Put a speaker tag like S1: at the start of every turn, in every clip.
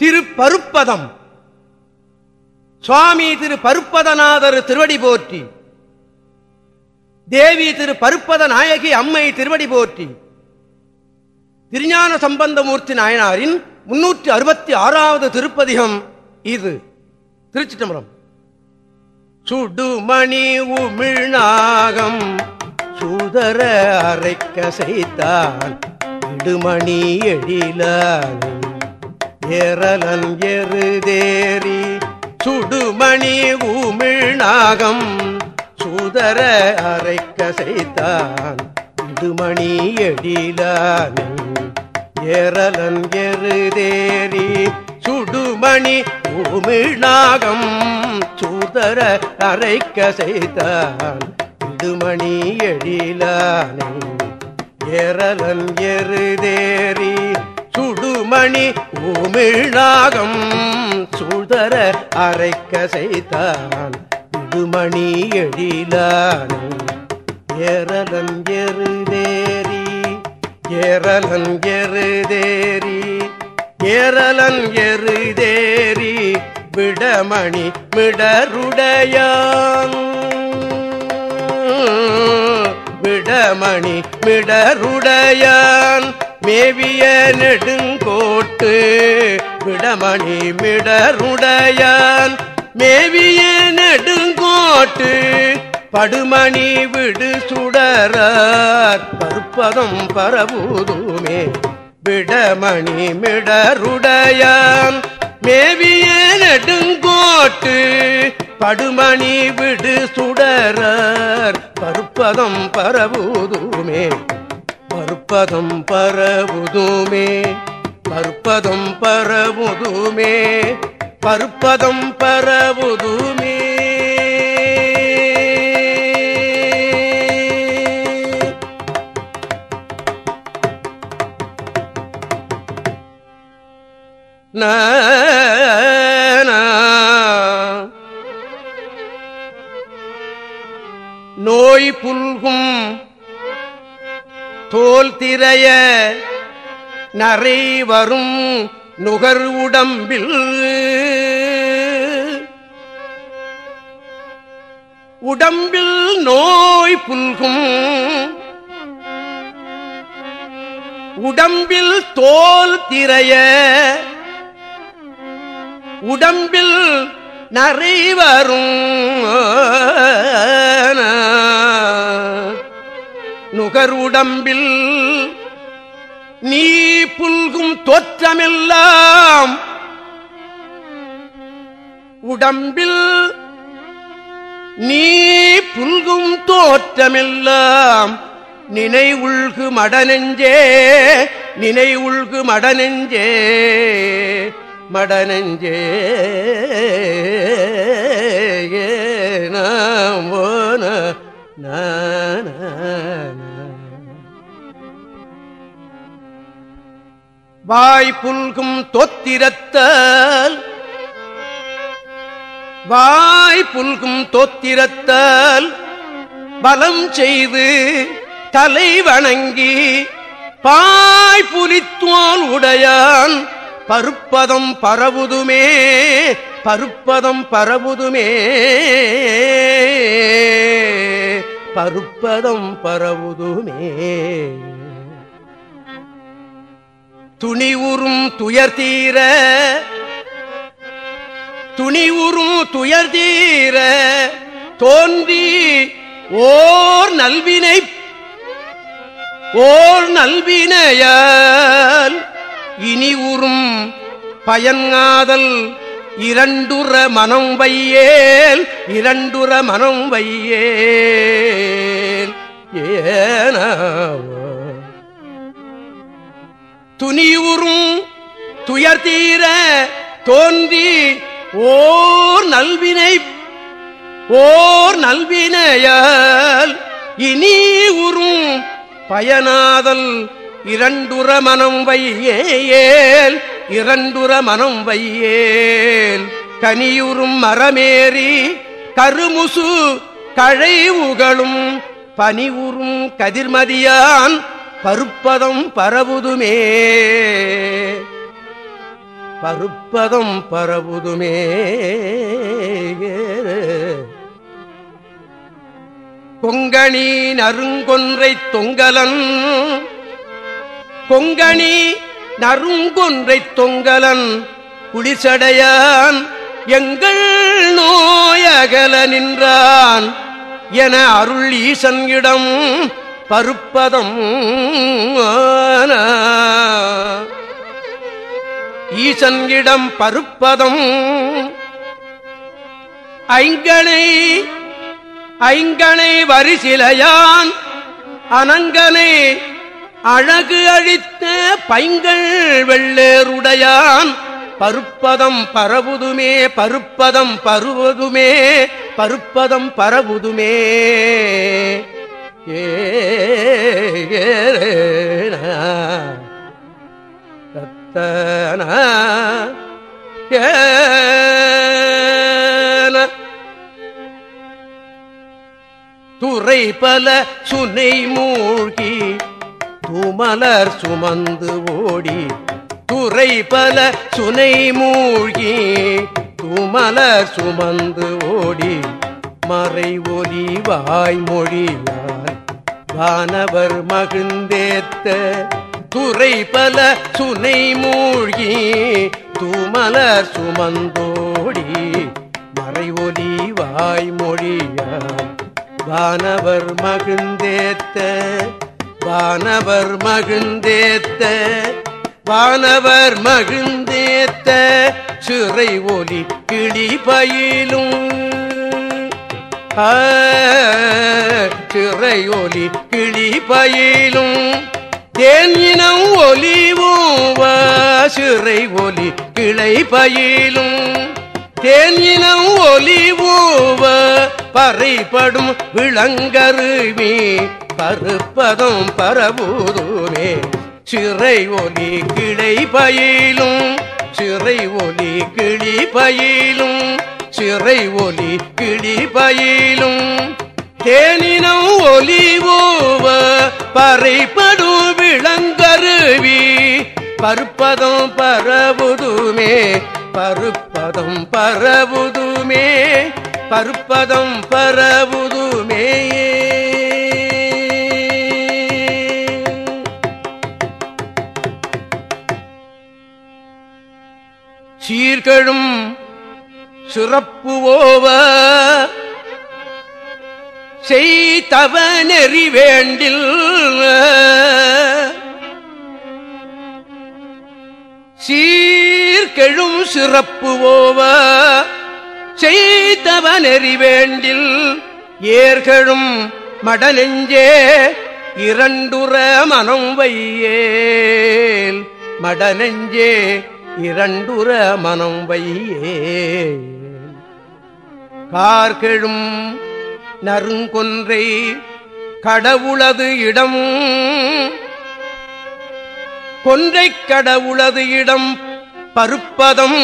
S1: திரு பருப்பதம் சுவாமி திரு பருப்பதநாதர் திருவடி போற்றி. தேவி திரு பருப்பத நாயகி அம்மை திருவடி போற்றி. திருஞான சம்பந்தமூர்த்தி நாயனாரின் முன்னூற்றி அறுபத்தி ஆறாவது திருப்பதிகம் இது. திருச்சிட்டம்பரம் சுடுமணி உமிழ்நாகம் சூதர அரைக்க செய்தான் இடுமணி எழிலானே. ஏரலன் எருதேரி சுடுமணி உமிழ்நாகம் சுதர அரைக்க செய்தான் இடுமணி எழிலானே. ஏரலன் எருதேரி சுடுமணி உமிழ்நாகம் சூதர அரைக்க செய்தான் இடுமணி எழிலானே. ஏரலன் எருதேரி சுடுமணி உமிழ்நாகம் சூதர அரைக்க செய்தான் இடுமணி எழிலானே ஏரலன் எருதேரி ஏரலன் எருதேரி ஏரலன் எருதேரி விடமணி மிடருடையான். விடமணி மிடருடையான். மேவிய நெடுங்கோட்டு விடமணி மிடருடையான். மேவிய நெடுங்கோட்டு படுமணி விடு சுடரார். பருப்பதம் பரபூதுமே விடமணி மிடருடையான். மேவிய நெடுங்கோட்டு படுமணி விடு சுடரார். பருப்பதம் பரபூதுமே பருப்பதம் பரவுதுமே பருப்பதம் பரவுதுமே பருப்பதம் பரவுதுமே. நோய் திரைய நரை வரும் நுகர் உடம்பில். உடம்பில் நோய் புல்கும். உடம்பில் தோல் திரைய. உடம்பில் நரை வரும் நுகர் உடம்பில் நீ புல்கும் தோற்றமெல்லாம் உடம்பில் நீ புல்கும் தோற்றமெல்லாம் நினை உள்கு மடனெஞ்சே நினை உள்கு மடனெஞ்சே மடனெஞ்சே ஏ நாம். வாய் புல்கும் தொத்திரத்தால் வாய் தொத்திரத்தால் பலம் செய்து தலை வணங்கி பாய்புலித்தோல் உடையான் பருப்பதம் பரவுதுமே பருப்பதம் பரவுதுமே. பருப்பதம் பரவுதுமே. துணி உறும் துயர் தீர. துணி உறும் துயர் தீர. தோன்றி ஓர் நல்வினை ஓர் நல்வினையால் இனி உறும் பயன்காதல் இரண்டுற மனம் வையேல் இரண்டுற மனம் வையேல். ஏனாவோ துணியுறும் துயர் தீர தோன்றி ஓர் நல்வினை ஓர் நல்வினையால். இனி உறும் பயனாதல் இரண்டுற மனம் வையேல் இரண்டுற மனம் வையேல். கனியுறும் மரமேறி கருமுசு கழை உகளும் பனிவுறும் கதிர்மதியான் பருப்பதம் பரவுதுமே. பருப்பதம் பரவுதுமே. கொங்கணி நருங்கொன்றை தொங்கலன். கொங்கணி நருங்கொன்றை தொங்கலன். குளிசடையான் எங்கள் நோயகல நின்றான். என அருள் ஈசன்கிடம் பருப்பதம் ஈசன் இடம் பருப்பதம் ஐங்கனை ஐங்கனை வரிசிலையான் அனங்கனை அழகு அழித்த பைங்கள் வெள்ளேருடையான் பருப்பதம் பரவுதுமே பருப்பதம் பருவதுமே பருப்பதம் பரவுதுமே. ஏ துறை பல சுனை மூழ்கி துமலர் சுமந்து ஓடி துறை பல சுனை மூழ்கி துமலர் சுமந்து ஓடி மறை ஒலி வாய்மொழியால் வானவர் மகிழ்ந்தேத்த துறை பல சுனை மூழ்கி துமலர் சுமந்தோடி மறை ஒலி வாய்மொழியால் வானவர் மகிழ்ந்தேத்த வானவர் மகிழ்ந்தேத்த வானவர் மகிழ்ந்தேத்த சிறை ஒலி கிளி பயிலும் திரையொலி கிளி பயிலும் தேன்இனம் ஒலிவும் சிறை ஒலி கிளை பயிலும் தேன் இனம் பறைப்படும் விளங்கருவி பருப்பதும் பரபூதுமே சிறை ஒலி கிளை பயிலும் சிறை ஒலி கிளி பயிலும் சிறை ஒலி கிடிபயிலும் தேனினம் ஒலி ஓவ பறைப்படும் விளங்கருவி பருப்பதம் பரவுதுமே பருப்பதம் பரவுதுமே பருப்பதம் பரவுதுமே. சீர்களும் சிறப்பு ஓவ. செய்தவ நெறி வேண்டில் சீர்கெழும் சிறப்பு ஓவ. செய்தவ நெறி வேண்டில் ஏர்களும் மடநெஞ்சே இரண்டுற மனம் வையேல். மடநெஞ்சே இரண்டுற மனம் வையே கார்கெழும் நறுங்கொன்றை கடவுளது இடம். கொன்றை கடவுளது இடம் பருப்பதம்.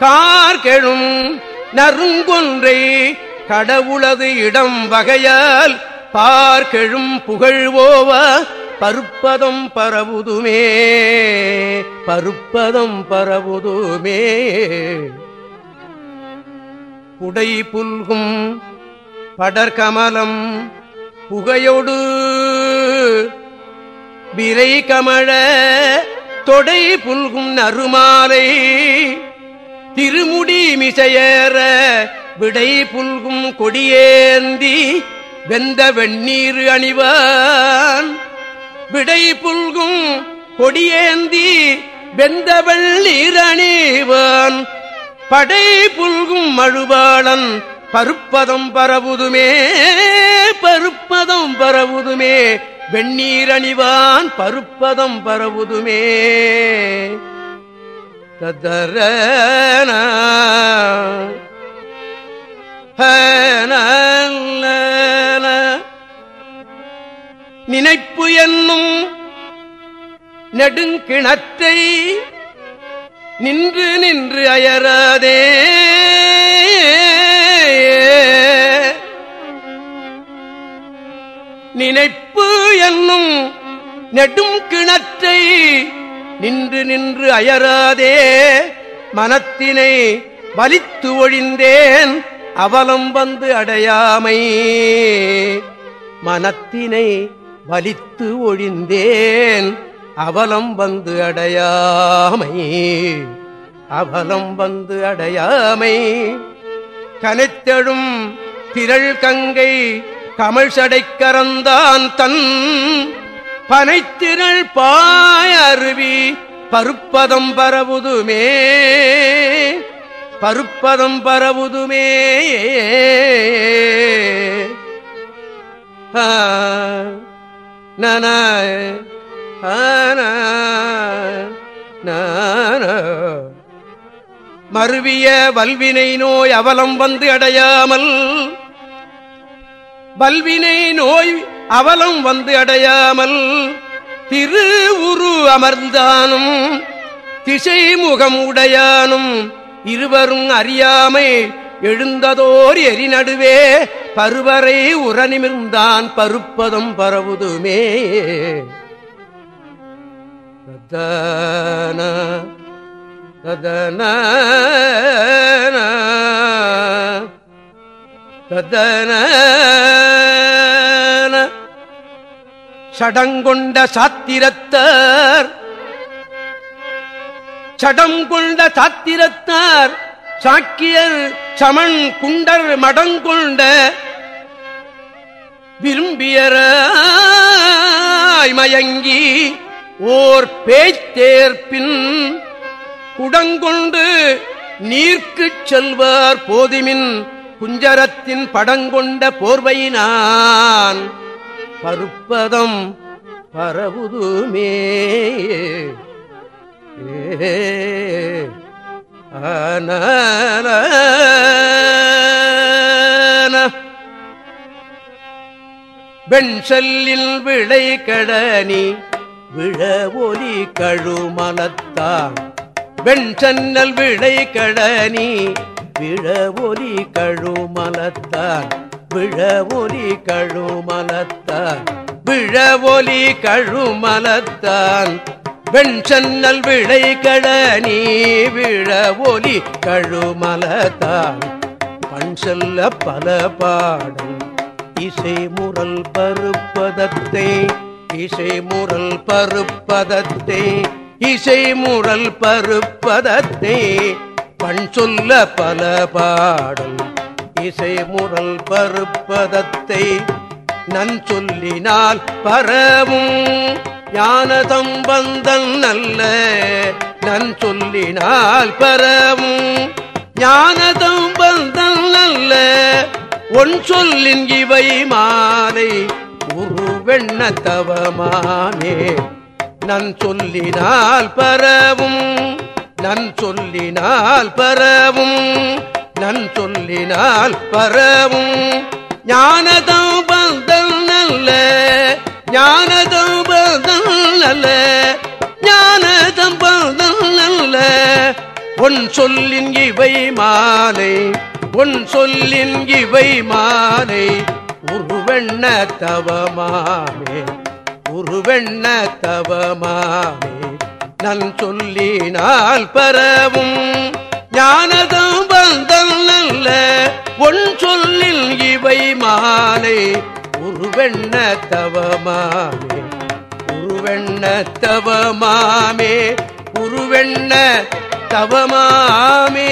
S1: கார்கெழும் நறுங்கொன்றை கடவுளது இடம் வகையால் பார்கெழும் புகழ்வோவ பருப்பதம் பரவுதுமே பருப்பதம் பரவுதுமே. புடை புல்கும் படர்கமலம் புகையொடு விரை கமழ தொடை புல்கும் நறுமாலை திருமுடி மிசையேற விடை புல்கும் கொடியேந்தி வெந்த வெண்ணீர் அணிவான். விடை புல்கும் கொடியேந்தி வெந்த வெள்ளீர் அணிவான். படை புல்கும் மழுவாளன் பருப்பதம் பரவுதுமே பருப்பதம் பரவுதுமே. வெண்ணீரணிவான் பருப்பதம் பரவுதுமே. தர நினைப்பு என்னும் நெடுங்கிணற்றை நின்று நின்று அயராதே. நினைப்பு என்னும் நெடும் கிணற்றை நின்று நின்று அயராதே. மனத்தினை வலித்து ஒழிந்தேன் அவலம் வந்து அடையாமை. மனத்தினை வலித்து ஒழிந்தேன் அவலம் வந்து அடையாமை. அவலம் வந்து அடையாமை. கனைத்தெழும் திரள் கங்கை கமல் சடைக்கரந்தான் தன். பனைத்திரள் பாய அருவி பருப்பதம் பரவுதுமே. பருப்பதம் பரவுதுமே. நன மருவிய வல்வினை நோய் அவலம் வந்து அடையாமல் வல்வினை நோய் அவலம் வந்து அடையாமல் திரு உரு அமர்ந்தானும் திசை முகம் உடையானும் இருவரும் அறியாமை எழுந்ததோர் எரி நடுவே பருவரை உரநிமிர்ந்தான் பருப்பதம் பரவுதுமே. தன ததன ததன. சடங்கொண்ட சாத்திரத்தார் சடம் கொண்ட சாத்திரத்தார் சாக்கியர் சமன் குண்டர் மடங்கொண்ட விரும்பியராய் மயங்கி ஓர் பேய்த்தேர்ப்பின் குடங்கொண்டு நீர்க்குச் செல்வார் போதிமின் குஞ்சரத்தின் படங்கொண்ட போர்வையினான். பருப்பதம் பரவுதுமே ஆன வெண்சல்லில் விளை கடனி விழ ஒலி கழுமலத்தான் வெண்சன்னல் விளை கடனி விழ ஒலி கழுமலத்தான் விழ ஒலி கழுமலத்தான் விழ ஒலி கழுமலத்தான் வெண்சன்னல் விளை கடனி விழ ஒலி கழுமலத்தான் பண் செல்ல பல பாடல் இசை முரல் பருப்பதத்தை இசை முரல் பருப்பதத்தை இசை முரல் பருப்பதத்தை. பண் சொல்ல பல பாடல் இசை முரல் பருப்பதத்தை. நன் சொல்லினால் பரவும் ஞானதம் வந்தல் நல்ல நன் சொல்லினால் பரவும் ஞானதம் வந்தல் நல்ல. ஒன் சொல்லின் இவை மாலை உருவெண்ண தவமானே. நன் சொல்லினால் பரவும் நன் சொல்லினால் பரவும் நன் சொல்லினால் பரவும். ஞானதம் பந்தல் நல்ல ஞானதம் பந்தல் நல்ல ஞானதம் பந்தல் நல்ல. உன் சொல்லின் இவை மாலை உன் சொல்லின் இவை மாலை உருவெண்ண தவமாமே உருவெண்ண தவமாமே நன் சொல்லினால் பரவும் ஞானதம் வந்தல் நல்ல ஒன் சொல்லில் இவை மாலை உருவெண்ண தவமாமே உருவெண்ண தவமாமே உருவெண்ண தவமாமே